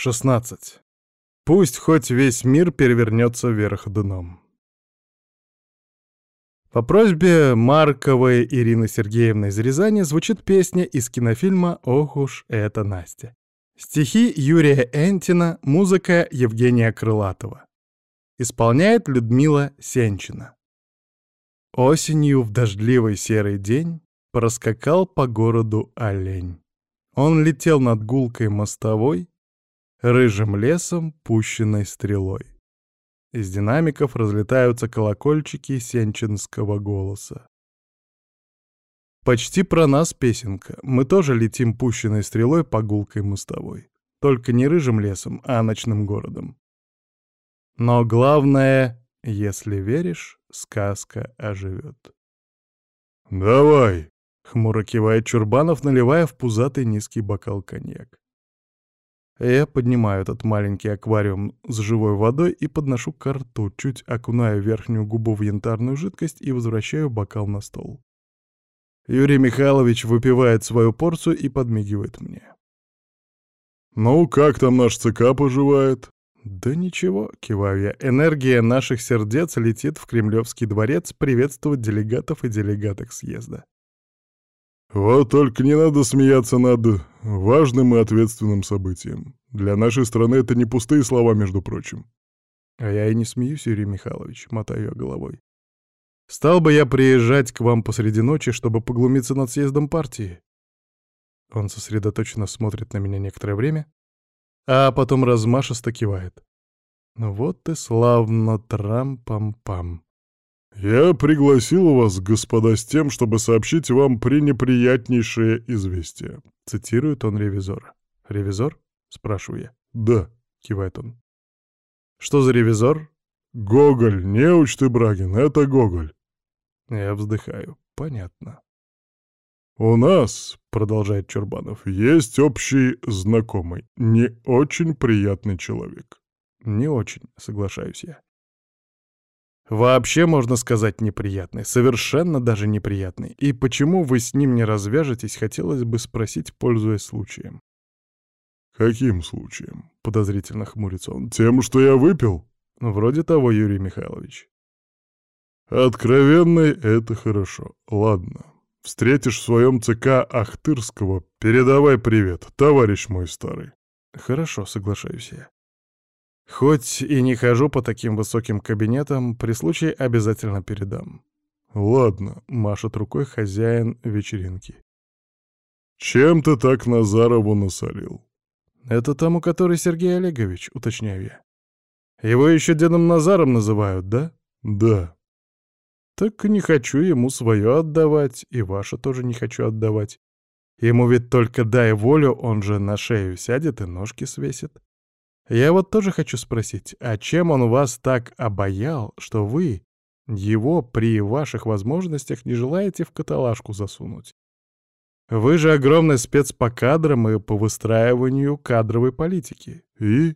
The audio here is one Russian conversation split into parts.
16. Пусть хоть весь мир перевернется вверх дном. По просьбе Марковой Ирины Сергеевны из Рязани звучит песня из кинофильма «Ох уж это Настя». Стихи Юрия Энтина, музыка Евгения Крылатова. Исполняет Людмила Сенчина. Осенью в дождливый серый день проскакал по городу олень. Он летел над гулкой мостовой, рыжим лесом, пущенной стрелой. Из динамиков разлетаются колокольчики сенчинского голоса. Почти про нас песенка. Мы тоже летим пущенной стрелой по гулкой мостовой. Только не рыжим лесом, а ночным городом. Но главное, если веришь, сказка оживет. «Давай!» — хмуро кивает Чурбанов, наливая в пузатый низкий бокал коньяк. Я поднимаю этот маленький аквариум с живой водой и подношу к рту, чуть окунаю верхнюю губу в янтарную жидкость и возвращаю бокал на стол. Юрий Михайлович выпивает свою порцию и подмигивает мне. «Ну, как там наш ЦК поживает?» «Да ничего», — киваю я, — «энергия наших сердец летит в Кремлевский дворец приветствовать делегатов и делегаток съезда». Вот только не надо смеяться над важным и ответственным событием. Для нашей страны это не пустые слова, между прочим. А я и не смеюсь, Юрий Михайлович, мотаю я головой. Стал бы я приезжать к вам посреди ночи, чтобы поглумиться над съездом партии? Он сосредоточенно смотрит на меня некоторое время, а потом размашисто кивает. Ну вот и славно, трам-пам-пам. «Я пригласил вас, господа, с тем, чтобы сообщить вам пренеприятнейшее известие», — цитирует он ревизора. «Ревизор?» — спрашиваю я. «Да», — кивает он. «Что за ревизор?» «Гоголь, неуч ты, Брагин, это Гоголь». Я вздыхаю. «Понятно». «У нас, — продолжает Чурбанов, — есть общий знакомый, не очень приятный человек». «Не очень», — соглашаюсь я. Вообще, можно сказать, неприятный. Совершенно даже неприятный. И почему вы с ним не развяжетесь, хотелось бы спросить, пользуясь случаем. «Каким случаем?» — подозрительно хмурится он. «Тем, что я выпил?» «Вроде того, Юрий Михайлович». «Откровенный — это хорошо. Ладно. Встретишь в своем ЦК Ахтырского, передавай привет, товарищ мой старый». «Хорошо, соглашаюсь я. Хоть и не хожу по таким высоким кабинетам, при случае обязательно передам. Ладно, машет рукой хозяин вечеринки. Чем ты так Назарову насолил? Это тому, который Сергей Олегович, уточняю я. Его еще дедом Назаром называют, да? Да. Так не хочу ему свое отдавать, и ваше тоже не хочу отдавать. Ему ведь только дай волю, он же на шею сядет и ножки свесит. Я вот тоже хочу спросить, а чем он вас так обаял, что вы его при ваших возможностях не желаете в каталажку засунуть? Вы же огромный спец по кадрам и по выстраиванию кадровой политики. И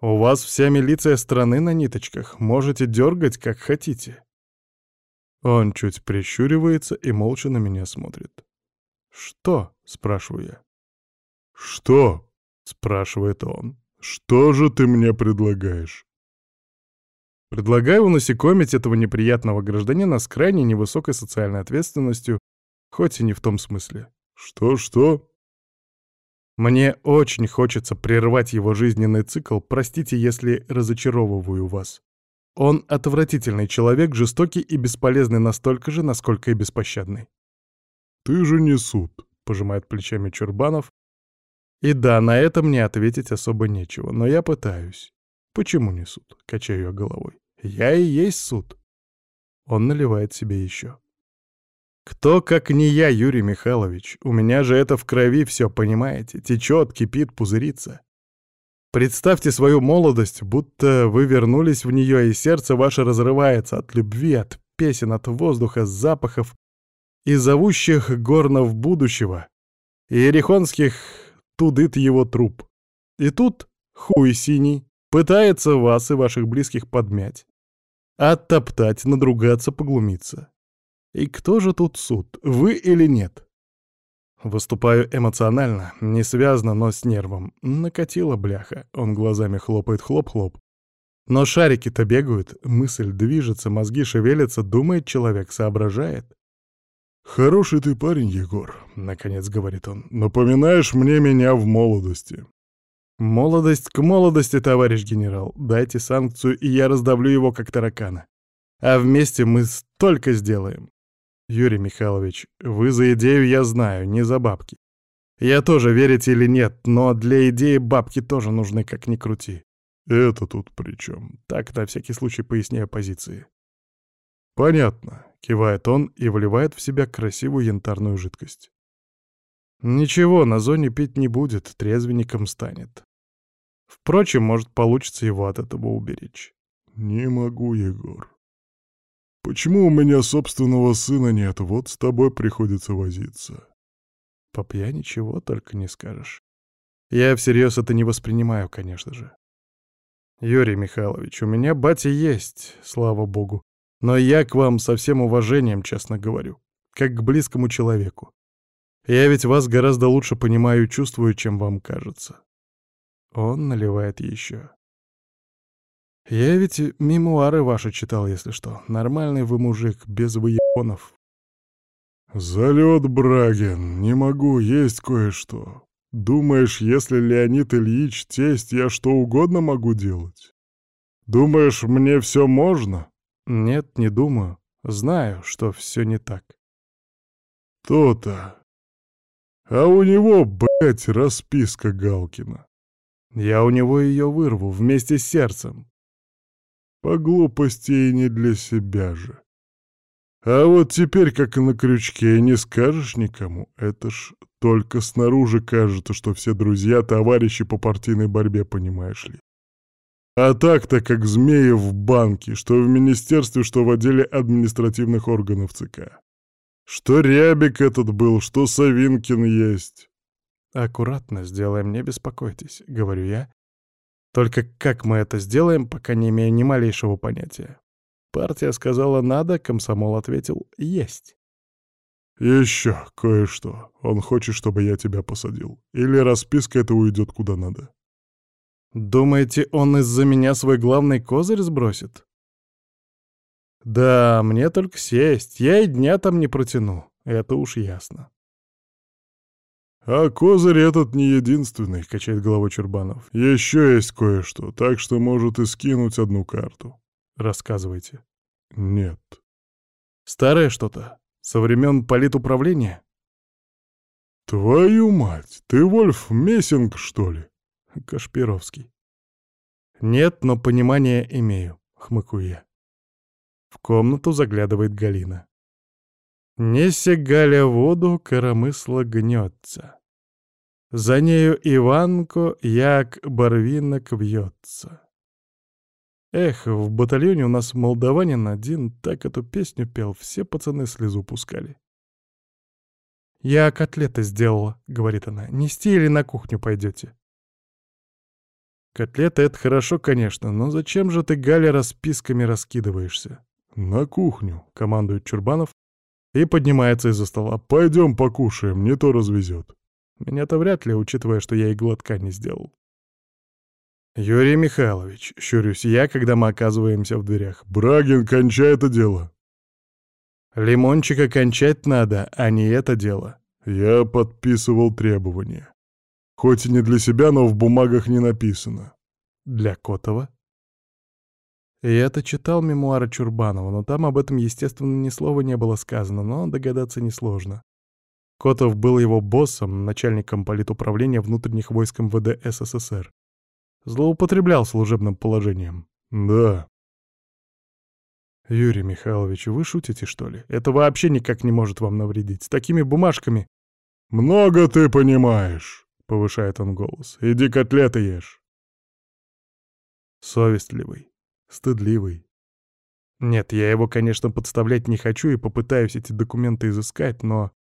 у вас вся милиция страны на ниточках, можете дергать как хотите. Он чуть прищуривается и молча на меня смотрит. «Что?» — спрашиваю я. «Что?» — спрашивает он. «Что же ты мне предлагаешь?» Предлагаю унасекомить этого неприятного гражданина с крайне невысокой социальной ответственностью, хоть и не в том смысле. Что-что? Мне очень хочется прервать его жизненный цикл, простите, если разочаровываю вас. Он отвратительный человек, жестокий и бесполезный настолько же, насколько и беспощадный. «Ты же не суд», — пожимает плечами Чурбанов, и да, на это мне ответить особо нечего, но я пытаюсь. Почему не суд? Качаю я головой. Я и есть суд. Он наливает себе еще. Кто, как не я, Юрий Михайлович? У меня же это в крови все, понимаете? Течет, кипит, пузырится. Представьте свою молодость, будто вы вернулись в нее, и сердце ваше разрывается от любви, от песен, от воздуха, запахов и зовущих горнов будущего, и ерехонских тудыт его труп. И тут хуй синий пытается вас и ваших близких подмять. Оттоптать, надругаться, поглумиться. И кто же тут суд, вы или нет? Выступаю эмоционально, не связано, но с нервом. Накатила бляха. Он глазами хлопает хлоп-хлоп. Но шарики-то бегают, мысль движется, мозги шевелятся, думает человек, соображает. «Хороший ты парень, Егор», — наконец говорит он. «Напоминаешь мне меня в молодости». «Молодость к молодости, товарищ генерал. Дайте санкцию, и я раздавлю его, как таракана. А вместе мы столько сделаем. Юрий Михайлович, вы за идею я знаю, не за бабки. Я тоже, верите или нет, но для идеи бабки тоже нужны, как ни крути. Это тут при чем? Так, на всякий случай поясняю позиции. Понятно, кивает он и вливает в себя красивую янтарную жидкость. Ничего, на зоне пить не будет, трезвенником станет. Впрочем, может, получится его от этого уберечь. Не могу, Егор. Почему у меня собственного сына нет, вот с тобой приходится возиться. По пьяни чего только не скажешь. Я всерьез это не воспринимаю, конечно же. Юрий Михайлович, у меня батя есть, слава богу. Но я к вам со всем уважением, честно говорю, как к близкому человеку. Я ведь вас гораздо лучше понимаю и чувствую, чем вам кажется. Он наливает еще. Я ведь мемуары ваши читал, если что. Нормальный вы мужик, без выебонов. Залет, Брагин, не могу, есть кое-что. Думаешь, если Леонид Ильич тесть, я что угодно могу делать? Думаешь, мне все можно? Нет, не думаю. Знаю, что все не так. То-то. А у него, блядь, расписка Галкина. Я у него ее вырву вместе с сердцем. По глупости и не для себя же. А вот теперь, как на крючке, не скажешь никому. Это ж только снаружи кажется, что все друзья, товарищи по партийной борьбе, понимаешь ли. А так-то, как змеи в банке, что в министерстве, что в отделе административных органов ЦК. Что Рябик этот был, что Савинкин есть. «Аккуратно сделаем, не беспокойтесь», — говорю я, только как мы это сделаем, пока не имею ни малейшего понятия. Партия сказала «надо», комсомол ответил «есть». «Еще кое-что. Он хочет, чтобы я тебя посадил. Или расписка это уйдет куда надо». «Думаете, он из-за меня свой главный козырь сбросит?» «Да, мне только сесть. Я и дня там не протяну. Это уж ясно». «А козырь этот не единственный», — качает головой Чурбанов. «Еще есть кое-что, так что может и скинуть одну карту». «Рассказывайте». «Нет». «Старое что-то? Со времен политуправления?» «Твою мать! Ты Вольф Мессинг, что ли?» Кашпировский. «Нет, но понимание имею», — хмыкаю я. В комнату заглядывает Галина. Неся Галя воду, коромысло гнется. За нею Иванко, як барвинок вьется. Эх, в батальоне у нас молдаванин один так эту песню пел, все пацаны слезу пускали. «Я котлеты сделала», — говорит она. «Нести или на кухню пойдете?» «Котлеты — это хорошо, конечно, но зачем же ты, Галя, расписками раскидываешься?» «На кухню», — командует Чурбанов и поднимается из-за стола. «Пойдем покушаем, не то развезет». Меня-то вряд ли, учитывая, что я и глотка не сделал. «Юрий Михайлович», — щурюсь я, когда мы оказываемся в дверях. «Брагин, кончай это дело». «Лимончика кончать надо, а не это дело». Я подписывал требования. Хоть и не для себя, но в бумагах не написано. Для Котова? Я-то читал мемуары Чурбанова, но там об этом, естественно, ни слова не было сказано, но догадаться несложно. Котов был его боссом, начальником политуправления внутренних войск МВД СССР. Злоупотреблял служебным положением. Да. Юрий Михайлович, вы шутите, что ли? Это вообще никак не может вам навредить. С такими бумажками... Много ты понимаешь, повышает он голос. Иди котлеты ешь. Совестливый, стыдливый. Нет, я его, конечно, подставлять не хочу и попытаюсь эти документы изыскать, но...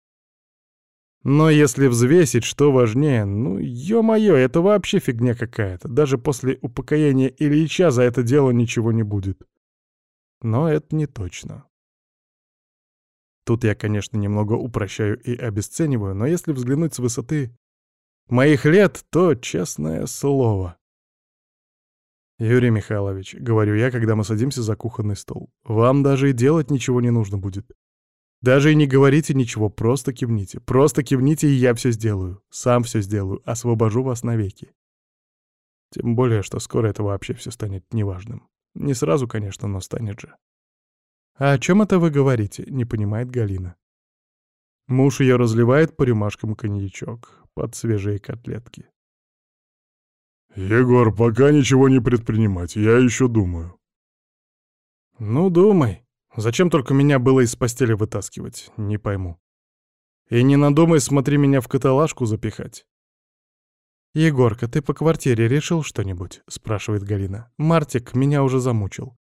Но если взвесить, что важнее, ну, ё-моё, это вообще фигня какая-то. Даже после упокоения Ильича за это дело ничего не будет. Но это не точно. Тут я, конечно, немного упрощаю и обесцениваю, но если взглянуть с высоты моих лет, то честное слово. «Юрий Михайлович», — говорю я, когда мы садимся за кухонный стол, — «вам даже и делать ничего не нужно будет. Даже и не говорите ничего, просто кивните. Просто кивните, и я все сделаю. Сам все сделаю, освобожу вас навеки. Тем более, что скоро это вообще все станет неважным. Не сразу, конечно, но станет же. «А о чем это вы говорите?» — не понимает Галина. Муж ее разливает по рюмашкам коньячок под свежие котлетки. «Егор, пока ничего не предпринимать, я еще думаю». «Ну, думай. Зачем только меня было из постели вытаскивать, не пойму. И не надумай, смотри, меня в каталажку запихать». «Егорка, ты по квартире решил что-нибудь?» — спрашивает Галина. «Мартик меня уже замучил.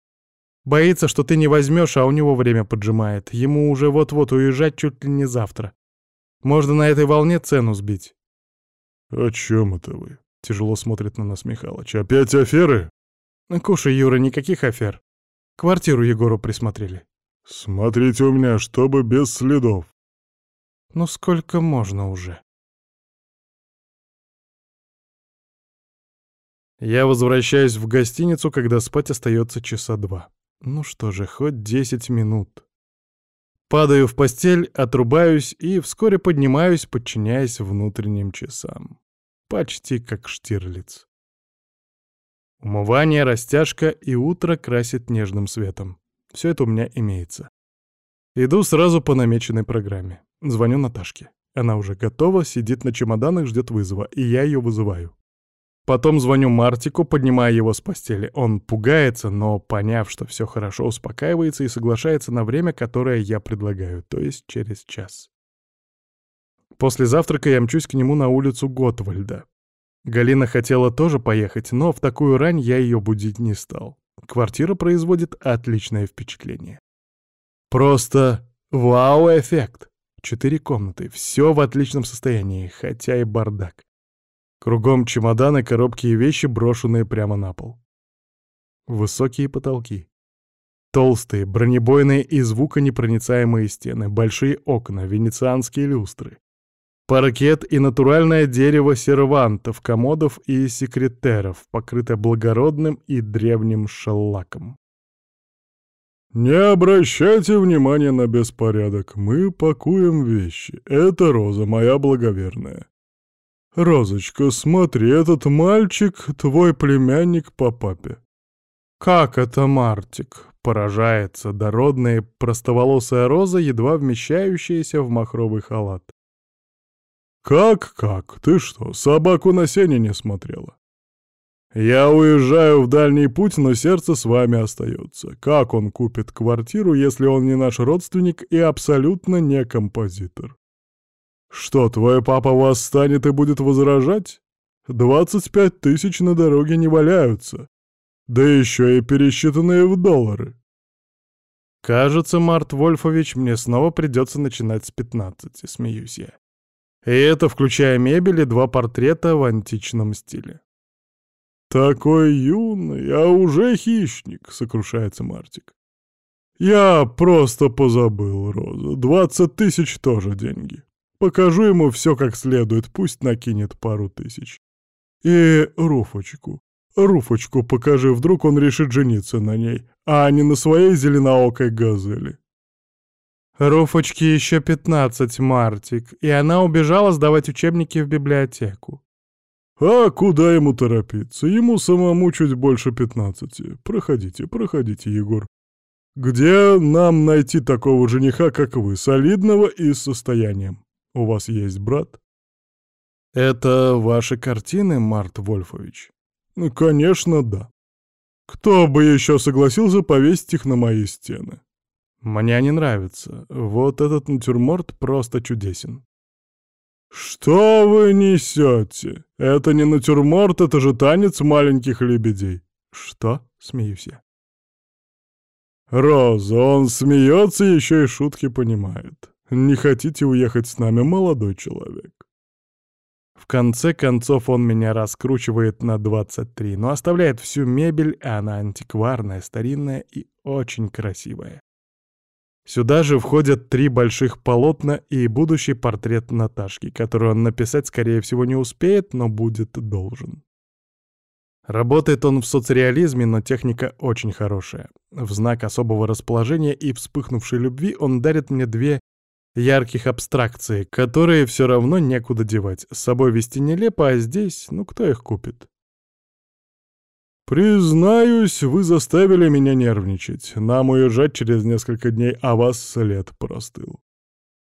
Боится, что ты не возьмешь, а у него время поджимает. Ему уже вот-вот уезжать чуть ли не завтра. Можно на этой волне цену сбить». «О чем это вы?» Тяжело смотрит на нас Михалыч. «Опять аферы?» «Кушай, Юра, никаких афер. Квартиру Егору присмотрели». «Смотрите у меня, чтобы без следов». «Ну сколько можно уже?» Я возвращаюсь в гостиницу, когда спать остается часа два. Ну что же, хоть десять минут. Падаю в постель, отрубаюсь и вскоре поднимаюсь, подчиняясь внутренним часам. Почти как Штирлиц. Умывание, растяжка и утро красит нежным светом. Все это у меня имеется. Иду сразу по намеченной программе. Звоню Наташке. Она уже готова, сидит на чемоданах, ждет вызова, и я ее вызываю. Потом звоню Мартику, поднимая его с постели. Он пугается, но, поняв, что все хорошо, успокаивается и соглашается на время, которое я предлагаю, то есть через час. После завтрака я мчусь к нему на улицу Готвальда. Галина хотела тоже поехать, но в такую рань я ее будить не стал. Квартира производит отличное впечатление. Просто вау-эффект. Четыре комнаты, все в отличном состоянии, хотя и бардак. Кругом чемоданы, коробки и вещи, брошенные прямо на пол. Высокие потолки. Толстые, бронебойные и звуконепроницаемые стены, большие окна, венецианские люстры. Паркет и натуральное дерево сервантов, комодов и секретеров, покрытое благородным и древним шеллаком. «Не обращайте внимания на беспорядок, мы пакуем вещи. Это Роза, моя благоверная. Розочка, смотри, этот мальчик — твой племянник по папе». «Как это Мартик?» — поражается дородная простоволосая Роза, едва вмещающаяся в махровый халат. «Как-как? Ты что, собаку на сене не смотрела?» «Я уезжаю в дальний путь, но сердце с вами остается. Как он купит квартиру, если он не наш родственник и абсолютно не композитор? Что, твой папа восстанет и будет возражать? Двадцать пять тысяч на дороге не валяются. Да еще и пересчитанные в доллары». «Кажется, Март Вольфович, мне снова придется начинать с пятнадцати», — смеюсь я. И это включая мебель и два портрета в античном стиле. «Такой юный, а уже хищник», — сокрушается Мартик. «Я просто позабыл, Роза. Двадцать тысяч тоже деньги. Покажу ему все как следует, пусть накинет пару тысяч. И Руфочку. Руфочку покажи, вдруг он решит жениться на ней, а не на своей зеленоокой газели». Руфочке еще пятнадцать, Мартик, и она убежала сдавать учебники в библиотеку. А куда ему торопиться? Ему самому чуть больше пятнадцати. Проходите, проходите, Егор. Где нам найти такого жениха, как вы, солидного и с состоянием? У вас есть брат? Это ваши картины, Март Вольфович? Ну, конечно, да. Кто бы еще согласился повесить их на мои стены? Мне они нравятся. Вот этот натюрморт просто чудесен. «Что вы несете? Это не натюрморт, это же танец маленьких лебедей». «Что?» — смеюсь я. «Роза, он смеется еще и шутки понимает. Не хотите уехать с нами, молодой человек?» В конце концов он меня раскручивает на 23, но оставляет всю мебель, а она антикварная, старинная и очень красивая. Сюда же входят три больших полотна и будущий портрет Наташки, который он написать, скорее всего, не успеет, но будет должен. Работает он в соцреализме, но техника очень хорошая. В знак особого расположения и вспыхнувшей любви он дарит мне две ярких абстракции, которые все равно некуда девать. С собой вести нелепо, а здесь, ну кто их купит? «Признаюсь, вы заставили меня нервничать. Нам уезжать через несколько дней, а вас след простыл.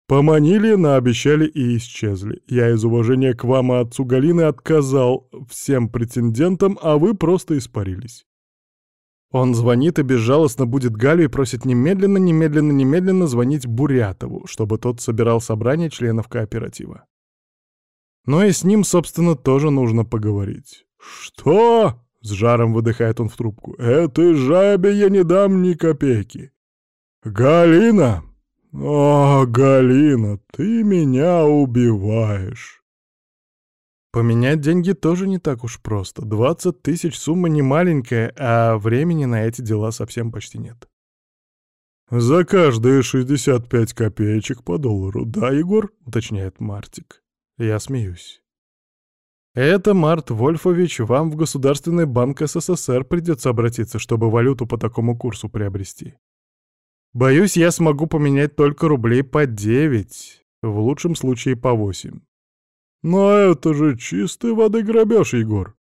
Поманили, наобещали и исчезли. Я из уважения к вам и отцу Галины отказал всем претендентам, а вы просто испарились. Он звонит и безжалостно будет Галю и просит немедленно, немедленно, немедленно звонить Бурятову, чтобы тот собирал собрание членов кооператива. Но и с ним, собственно, тоже нужно поговорить. «Что?» — с жаром выдыхает он в трубку. «Этой жабе я не дам ни копейки. Галина, «О, Галина, ты меня убиваешь!» Поменять деньги тоже не так уж просто. 20 тысяч сумма не маленькая, а времени на эти дела совсем почти нет. «За каждые 65 копеечек по доллару, да, Егор?» — уточняет Мартик. Я смеюсь. «Это, Март Вольфович, вам в Государственный банк СССР придется обратиться, чтобы валюту по такому курсу приобрести. Боюсь, я смогу поменять только рублей по девять, в лучшем случае по восемь. Но это же чистой воды грабеж, Егор.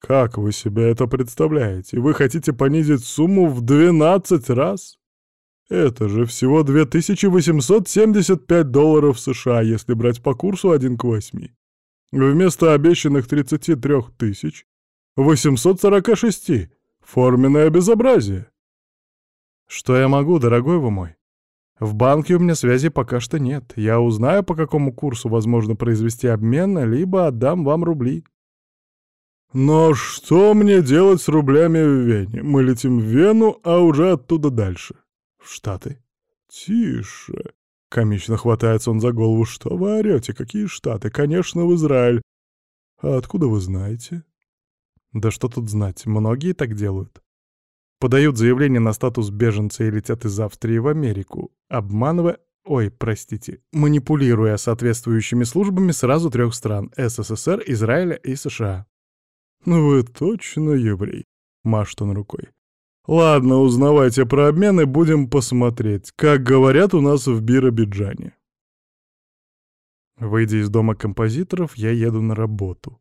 Как вы себе это представляете? Вы хотите понизить сумму в 12 раз? Это же всего 2875 долларов США, если брать по курсу 1 к 8. Вместо обещанных 33 тысяч 846. Форменное безобразие. Что я могу, дорогой вы мой? В банке у меня связи пока что нет. Я узнаю, по какому курсу возможно произвести обмен, либо отдам вам рубли. Но что мне делать с рублями в Вене? Мы летим в Вену, а уже оттуда дальше. В Штаты. Тише. Комично хватается он за голову. Что вы орете? Какие Штаты? Конечно, в Израиль. А откуда вы знаете? Да что тут знать, многие так делают подают заявление на статус беженца и летят из Австрии в Америку, обманывая, ой, простите, манипулируя соответствующими службами сразу трех стран — СССР, Израиля и США. «Ну вы точно еврей», — машет он рукой. «Ладно, узнавайте про обмен и будем посмотреть, как говорят у нас в Биробиджане». Выйдя из дома композиторов, я еду на работу.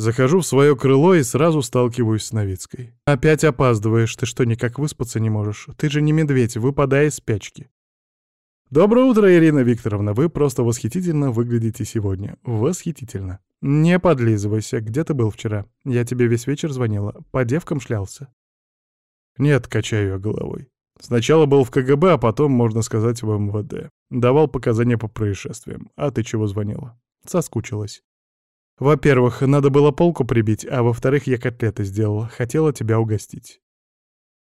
Захожу в свое крыло и сразу сталкиваюсь с Новицкой. «Опять опаздываешь, ты что, никак выспаться не можешь? Ты же не медведь, выпадай из спячки». «Доброе утро, Ирина Викторовна, вы просто восхитительно выглядите сегодня. Восхитительно. Не подлизывайся, где ты был вчера? Я тебе весь вечер звонила, по девкам шлялся». «Нет», — качаю головой. Сначала был в КГБ, а потом, можно сказать, в МВД. Давал показания по происшествиям. А ты чего звонила? Соскучилась. Во-первых, надо было полку прибить, а во-вторых, я котлеты сделал, хотела тебя угостить.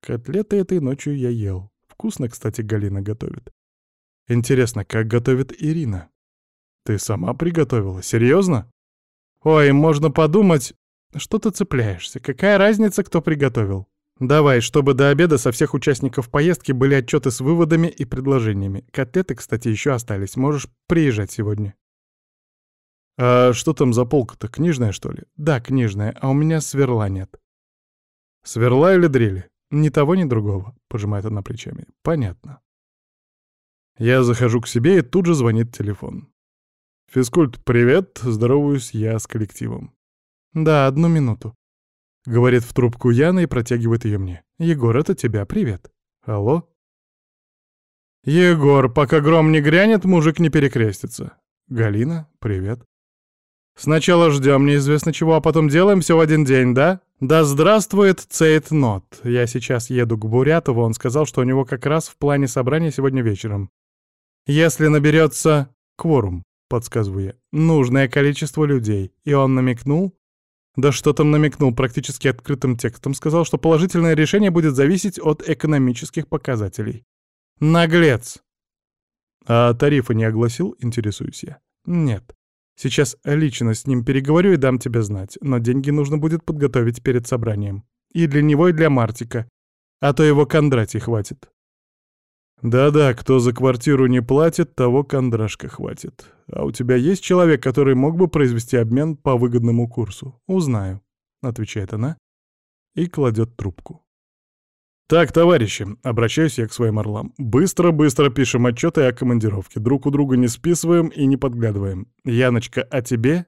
Котлеты этой ночью я ел. Вкусно, кстати, Галина готовит. Интересно, как готовит Ирина? Ты сама приготовила? Серьезно? Ой, можно подумать... Что ты цепляешься? Какая разница, кто приготовил? Давай, чтобы до обеда со всех участников поездки были отчеты с выводами и предложениями. Котлеты, кстати, еще остались. Можешь приезжать сегодня. «А что там за полка-то, книжная, что ли?» «Да, книжная, а у меня сверла нет». «Сверла или дрели?» «Ни того, ни другого», — пожимает она плечами. «Понятно». Я захожу к себе, и тут же звонит телефон. «Физкульт, привет!» — здороваюсь я с коллективом. «Да, одну минуту», — говорит в трубку Яна и протягивает ее мне. «Егор, это тебя, привет». «Алло?» «Егор, пока гром не грянет, мужик не перекрестится». «Галина, привет». Сначала ждем неизвестно чего, а потом делаем все в один день, да? Да здравствует Цейтнот. Я сейчас еду к Бурятову, он сказал, что у него как раз в плане собрания сегодня вечером. Если наберется кворум, подсказываю нужное количество людей, и он намекнул, да что там намекнул, практически открытым текстом сказал, что положительное решение будет зависеть от экономических показателей. Наглец! А тарифы не огласил, интересуюсь я. Нет. Сейчас лично с ним переговорю и дам тебе знать, но деньги нужно будет подготовить перед собранием. И для него, и для Мартика. А то его Кондратий хватит. Да-да, кто за квартиру не платит, того кондрашка хватит. А у тебя есть человек, который мог бы произвести обмен по выгодному курсу? Узнаю, отвечает она и кладет трубку. «Так, товарищи», — обращаюсь я к своим орлам, — «быстро-быстро пишем отчеты о командировке, друг у друга не списываем и не подглядываем. Яночка, а тебе?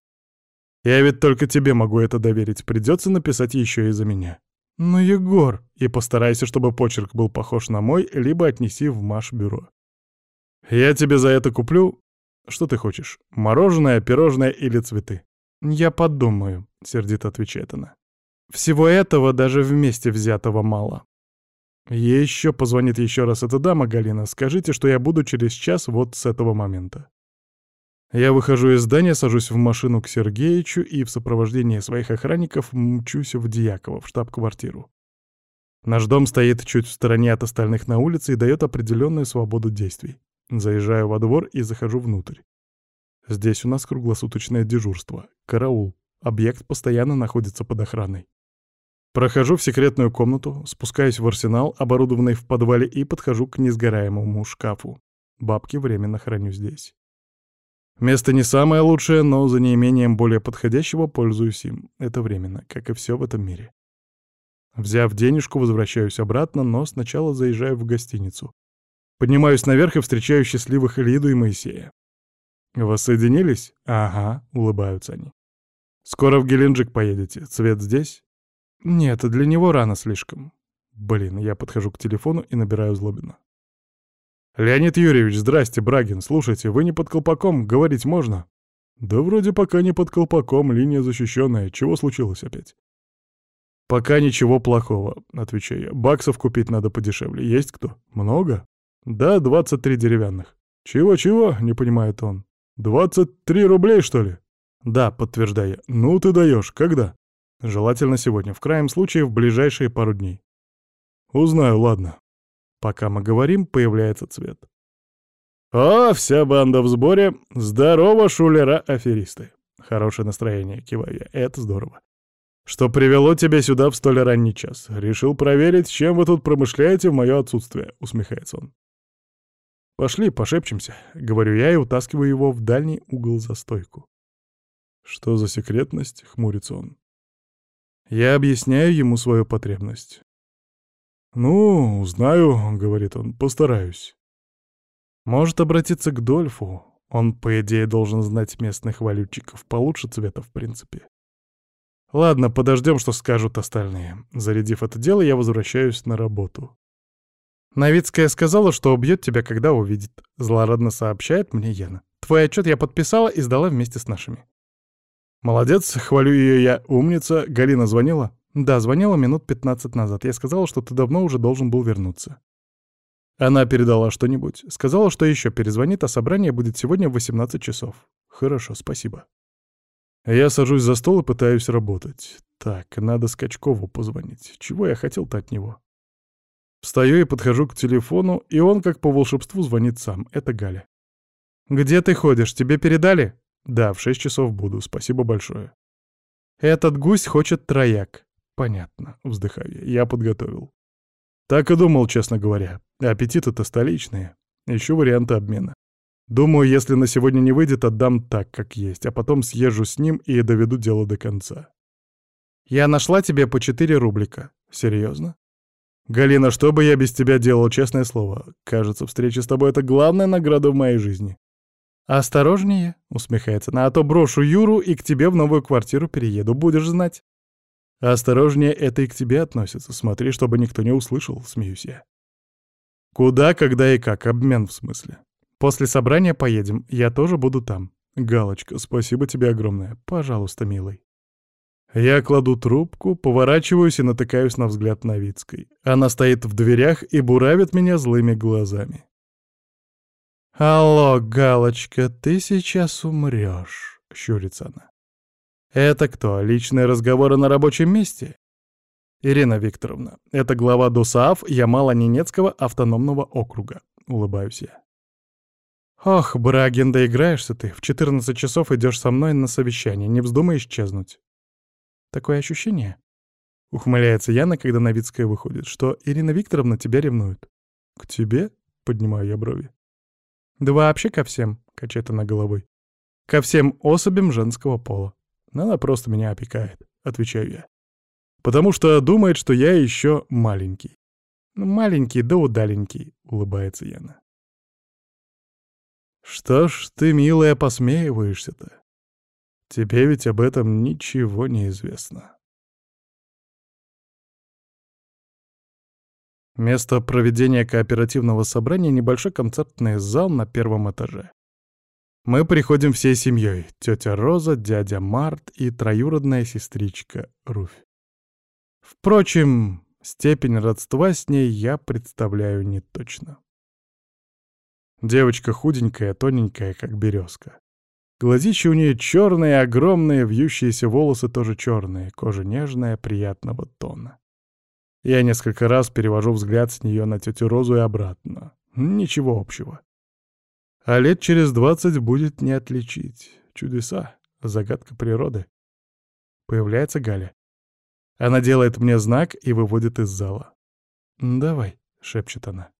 Я ведь только тебе могу это доверить, придется написать еще и за меня». «Ну, Егор!» И постарайся, чтобы почерк был похож на мой, либо отнеси в Маш-бюро. «Я тебе за это куплю...» «Что ты хочешь? Мороженое, пирожное или цветы?» «Я подумаю», — сердито отвечает она. «Всего этого даже вместе взятого мало». Еще позвонит еще раз эта дама, Галина. Скажите, что я буду через час вот с этого момента. Я выхожу из здания, сажусь в машину к Сергеичу и в сопровождении своих охранников мчусь в Дьяково, в штаб-квартиру. Наш дом стоит чуть в стороне от остальных на улице и дает определенную свободу действий. Заезжаю во двор и захожу внутрь. Здесь у нас круглосуточное дежурство. Караул. Объект постоянно находится под охраной. Прохожу в секретную комнату, спускаюсь в арсенал, оборудованный в подвале, и подхожу к несгораемому шкафу. Бабки временно храню здесь. Место не самое лучшее, но за неимением более подходящего пользуюсь им. Это временно, как и все в этом мире. Взяв денежку, возвращаюсь обратно, но сначала заезжаю в гостиницу. Поднимаюсь наверх и встречаю счастливых Лиду и Моисея. «Воссоединились?» «Ага», — улыбаются они. «Скоро в Геленджик поедете. Цвет здесь?» «Нет, для него рано слишком». Блин, я подхожу к телефону и набираю Злобина. «Леонид Юрьевич, здрасте, Брагин. Слушайте, вы не под колпаком, говорить можно?» «Да вроде пока не под колпаком, линия защищенная. Чего случилось опять?» «Пока ничего плохого», — отвечаю я. «Баксов купить надо подешевле. Есть кто? Много?» «Да, 23 деревянных». «Чего-чего?» — не понимает он. «23 рублей, что ли?» «Да», — подтверждаю «Ну ты даешь. Когда?» «Желательно сегодня. В крайнем случае, в ближайшие пару дней». «Узнаю, ладно». Пока мы говорим, появляется цвет. «О, вся банда в сборе! Здорово, шулера-аферисты!» Хорошее настроение, киваю я. Это здорово. Что привело тебя сюда в столь ранний час? Решил проверить, чем вы тут промышляете в мое отсутствие, усмехается он. Пошли, пошепчемся, говорю я и утаскиваю его в дальний угол за стойку. Что за секретность? хмурится он. Я объясняю ему свою потребность. «Ну, знаю», — говорит он, — «постараюсь». Может обратиться к Дольфу. Он, по идее, должен знать местных валютчиков получше цвета, в принципе. Ладно, подождем, что скажут остальные. Зарядив это дело, я возвращаюсь на работу. Новицкая сказала, что убьет тебя, когда увидит. Злорадно сообщает мне Яна. Твой отчет я подписала и сдала вместе с нашими. Молодец, хвалю ее я, умница. Галина звонила? Да, звонила минут 15 назад. Я сказала, что ты давно уже должен был вернуться. Она передала что-нибудь. Сказала, что еще перезвонит, а собрание будет сегодня в 18 часов. Хорошо, спасибо. Я сажусь за стол и пытаюсь работать. Так, надо Скачкову позвонить. Чего я хотел-то от него? Встаю и подхожу к телефону, и он, как по волшебству, звонит сам. Это Галя. «Где ты ходишь? Тебе передали?» «Да, в шесть часов буду. Спасибо большое». «Этот гусь хочет трояк». «Понятно», — вздыхаю я. «Я подготовил». Так и думал, честно говоря. Аппетиты-то столичные. Ищу варианты обмена. Думаю, если на сегодня не выйдет, отдам так, как есть, а потом съезжу с ним и доведу дело до конца. Я нашла тебе по четыре рублика. Серьезно? Галина, что бы я без тебя делал, честное слово? Кажется, встреча с тобой — это главная награда в моей жизни. «Осторожнее», — усмехается она, — «а то брошу Юру и к тебе в новую квартиру перееду, будешь знать». «Осторожнее, это и к тебе относится. Смотри, чтобы никто не услышал», — смеюсь я. «Куда, когда и как? Обмен, в смысле. После собрания поедем, я тоже буду там. Галочка, спасибо тебе огромное. Пожалуйста, милый». Я кладу трубку, поворачиваюсь и натыкаюсь на взгляд Новицкой. Она стоит в дверях и буравит меня злыми глазами. «Алло, Галочка, ты сейчас умрёшь», — щурится она. «Это кто, личные разговоры на рабочем месте?» «Ирина Викторовна, это глава ДОСААФ Ямало-Ненецкого автономного округа», — улыбаюсь я. «Ох, Брагин, доиграешься ты. В 14 часов идёшь со мной на совещание, не вздумай исчезнуть». «Такое ощущение?» — ухмыляется Яна, когда Новицкая выходит, что Ирина Викторовна тебя ревнует. «К тебе?» поднимаю я брови. «Да вообще ко всем», — качает она головой. «Ко всем особям женского пола. Она просто меня опекает», — отвечаю я. «Потому что думает, что я еще маленький». «Ну, «Маленький да удаленький», — улыбается Яна. «Что ж ты, милая, посмеиваешься-то? Тебе ведь об этом ничего не известно». Место проведения кооперативного собрания — небольшой концертный зал на первом этаже. Мы приходим всей семьей — тетя Роза, дядя Март и троюродная сестричка Руфь. Впрочем, степень родства с ней я представляю не точно. Девочка худенькая, тоненькая, как березка. Глазища у нее черные, огромные, вьющиеся волосы тоже черные, кожа нежная, приятного тона. Я несколько раз перевожу взгляд с нее на тетю Розу и обратно. Ничего общего. А лет через двадцать будет не отличить. Чудеса, загадка природы. Появляется Галя. Она делает мне знак и выводит из зала. «Давай», — шепчет она.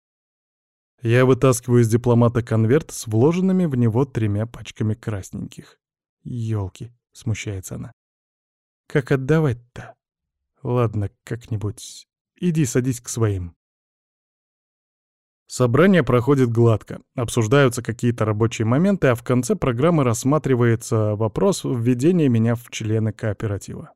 Я вытаскиваю из дипломата конверт с вложенными в него тремя пачками красненьких. «Елки», — смущается она. «Как отдавать-то?» «Ладно, как-нибудь. Иди садись к своим». Собрание проходит гладко, обсуждаются какие-то рабочие моменты, а в конце программы рассматривается вопрос введения меня в члены кооператива.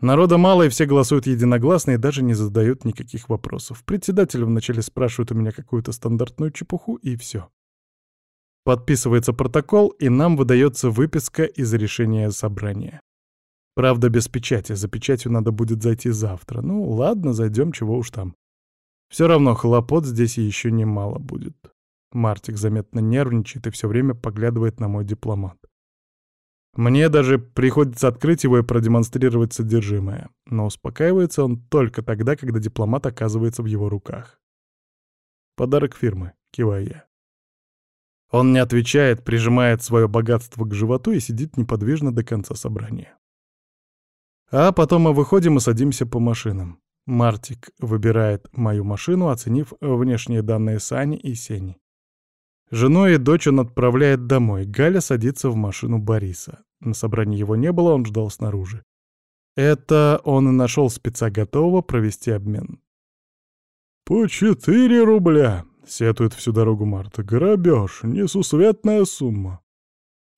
Народа мало, и все голосуют единогласно и даже не задают никаких вопросов. Председатель вначале спрашивает у меня какую-то стандартную чепуху, и все. Подписывается протокол, и нам выдается выписка из решения собрания. Правда, без печати. За печатью надо будет зайти завтра. Ну, ладно, зайдем, чего уж там. Все равно хлопот здесь еще немало будет. Мартик заметно нервничает и все время поглядывает на мой дипломат. Мне даже приходится открыть его и продемонстрировать содержимое, но успокаивается он только тогда, когда дипломат оказывается в его руках. «Подарок фирмы», — киваю я. Он не отвечает, прижимает свое богатство к животу и сидит неподвижно до конца собрания. А потом мы выходим и садимся по машинам. Мартик выбирает мою машину, оценив внешние данные Сани и Сени. Жену и дочь он отправляет домой. Галя садится в машину Бориса. На собрании его не было, он ждал снаружи. Это он и нашел спеца готового провести обмен. «По четыре рубля!» — сетует всю дорогу Марта. «Грабеж, несусветная сумма!»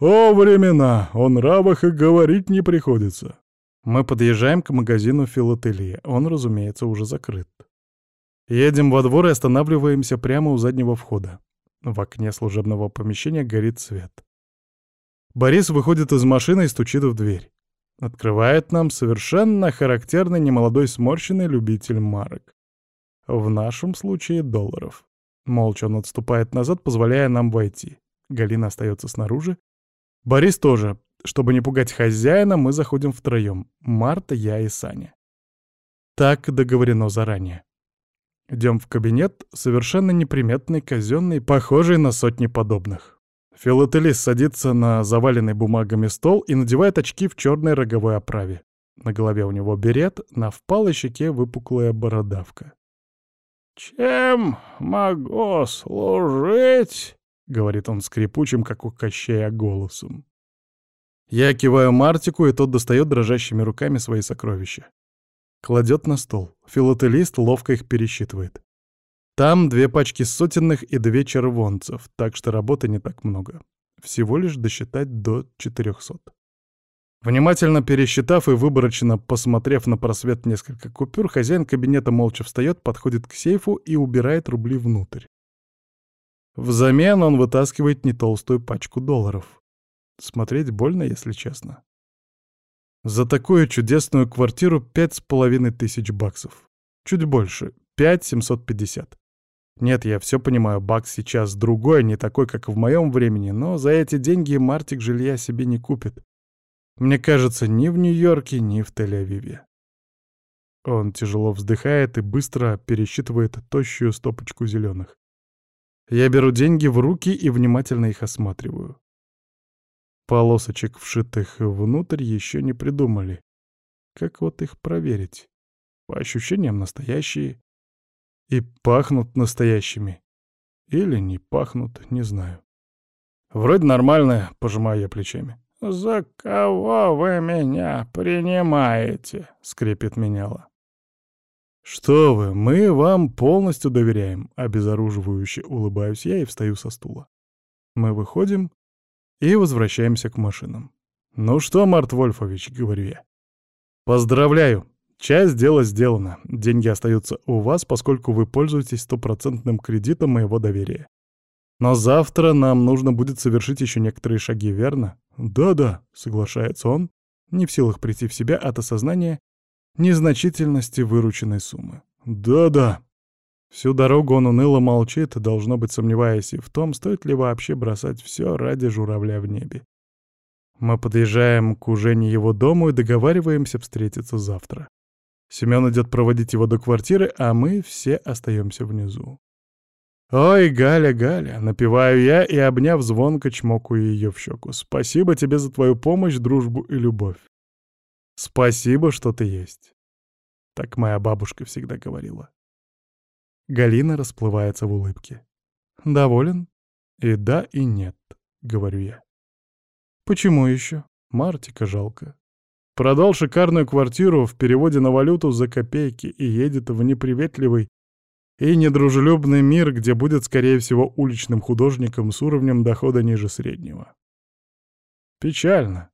«О, времена! О нравах и говорить не приходится!» Мы подъезжаем к магазину филателия. Он, разумеется, уже закрыт. Едем во двор и останавливаемся прямо у заднего входа. В окне служебного помещения горит свет. Борис выходит из машины и стучит в дверь. Открывает нам совершенно характерный немолодой сморщенный любитель марок. В нашем случае долларов. Молча он отступает назад, позволяя нам войти. Галина остается снаружи. Борис тоже. Чтобы не пугать хозяина, мы заходим втроем. Марта, я и Саня. Так договорено заранее. Идем в кабинет, совершенно неприметный, казенный, похожий на сотни подобных. Филателист садится на заваленный бумагами стол и надевает очки в черной роговой оправе. На голове у него берет, на впалой щеке выпуклая бородавка. «Чем могу служить?» — говорит он скрипучим, как у Кощея, голосом. Я киваю Мартику, и тот достает дрожащими руками свои сокровища. Кладет на стол. Филателист ловко их пересчитывает. Там две пачки сотенных и две червонцев, так что работы не так много. Всего лишь досчитать до 400. Внимательно пересчитав и выборочно посмотрев на просвет несколько купюр, хозяин кабинета молча встает, подходит к сейфу и убирает рубли внутрь. Взамен он вытаскивает не толстую пачку долларов. Смотреть больно, если честно. За такую чудесную квартиру пять с половиной тысяч баксов. Чуть больше. Пять семьсот пятьдесят. Нет, я все понимаю, бакс сейчас другой, не такой, как в моем времени, но за эти деньги Мартик жилья себе не купит. Мне кажется, ни в Нью-Йорке, ни в Тель-Авиве. Он тяжело вздыхает и быстро пересчитывает тощую стопочку зеленых. Я беру деньги в руки и внимательно их осматриваю. Полосочек, вшитых внутрь, еще не придумали. Как вот их проверить? По ощущениям настоящие. И пахнут настоящими. Или не пахнут, не знаю. Вроде нормальная, пожимаю я плечами. «За кого вы меня принимаете?» — скрипит меняла. «Что вы, мы вам полностью доверяем», — обезоруживающе улыбаюсь я и встаю со стула. Мы выходим и возвращаемся к машинам. «Ну что, Март Вольфович», — говорю я. «Поздравляю! Часть дела сделана. Деньги остаются у вас, поскольку вы пользуетесь стопроцентным кредитом моего доверия. Но завтра нам нужно будет совершить еще некоторые шаги, верно?» «Да-да», — соглашается он, не в силах прийти в себя от осознания незначительности вырученной суммы. «Да-да». Всю дорогу он уныло молчит, должно быть сомневаясь и в том, стоит ли вообще бросать все ради журавля в небе. Мы подъезжаем к уже не его дому и договариваемся встретиться завтра. Семен идет проводить его до квартиры, а мы все остаемся внизу. «Ой, Галя, Галя!» — напеваю я и, обняв звонко, чмокаю ее в щеку. «Спасибо тебе за твою помощь, дружбу и любовь. Спасибо, что ты есть». Так моя бабушка всегда говорила. Галина расплывается в улыбке. «Доволен?» «И да, и нет», — говорю я. «Почему еще?» Мартика жалко. Продал шикарную квартиру в переводе на валюту за копейки и едет в неприветливый и недружелюбный мир, где будет, скорее всего, уличным художником с уровнем дохода ниже среднего. Печально.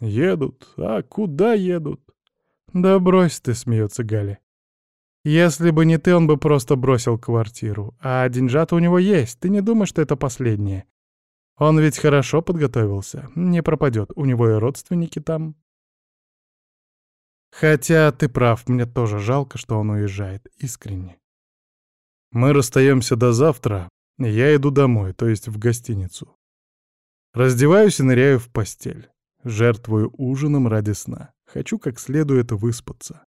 Едут. А куда едут? Да брось ты, смеется Галя. Если бы не ты, он бы просто бросил квартиру. А деньжата у него есть, ты не думаешь, что это последнее? Он ведь хорошо подготовился, не пропадет, у него и родственники там. Хотя ты прав, мне тоже жалко, что он уезжает, искренне. Мы расстаемся до завтра, я иду домой, то есть в гостиницу. Раздеваюсь и ныряю в постель. Жертвую ужином ради сна. Хочу как следует выспаться.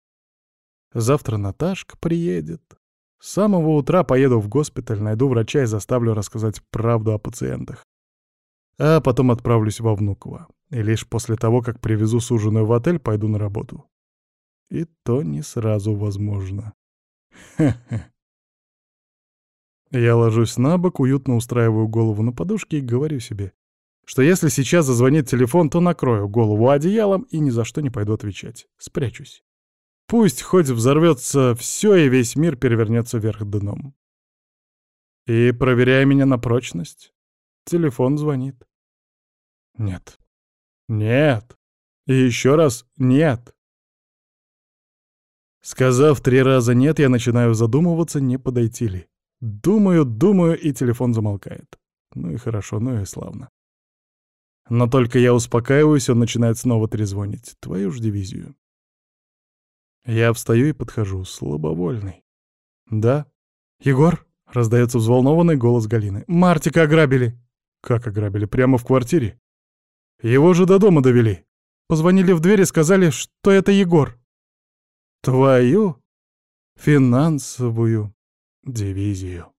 Завтра Наташка приедет. С самого утра поеду в госпиталь, найду врача и заставлю рассказать правду о пациентах. А потом отправлюсь во Внуково. И лишь после того, как привезу суженую в отель, пойду на работу. И то не сразу возможно. Хе-хе. Я ложусь на бок, уютно устраиваю голову на подушке и говорю себе, что если сейчас зазвонит телефон, то накрою голову одеялом и ни за что не пойду отвечать. Спрячусь. Пусть хоть взорвется все и весь мир перевернется вверх дном. И, проверяя меня на прочность, телефон звонит. Нет. Нет. И еще раз нет. Сказав три раза «нет», я начинаю задумываться, не подойти ли. Думаю, думаю, и телефон замолкает. Ну и хорошо, ну и славно. Но только я успокаиваюсь, он начинает снова трезвонить. Твою ж дивизию. Я встаю и подхожу, слабовольный. «Да?» «Егор?» — раздается взволнованный голос Галины. «Мартика ограбили!» «Как ограбили? Прямо в квартире?» «Его же до дома довели!» Позвонили в дверь и сказали, что это Егор. «Твою финансовую дивизию!»